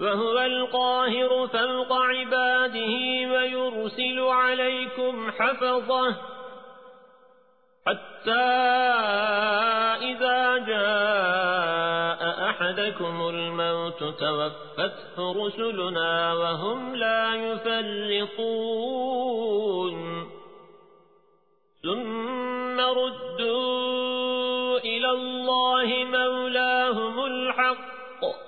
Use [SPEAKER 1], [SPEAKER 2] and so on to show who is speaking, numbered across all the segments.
[SPEAKER 1] وهو القاهر فوق عباده ويرسل عليكم حفظه. حتى إذا جاء أحدكم الموت توفته رسلنا وهم لا يفرقون ثم ردوا إلى الله مولاهم الحق.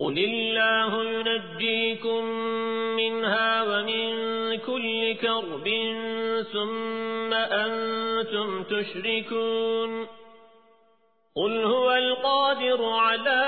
[SPEAKER 1] قل الله ينجيكم منها ومن كل كرب ثم أنتم تشركون قل هو القادر على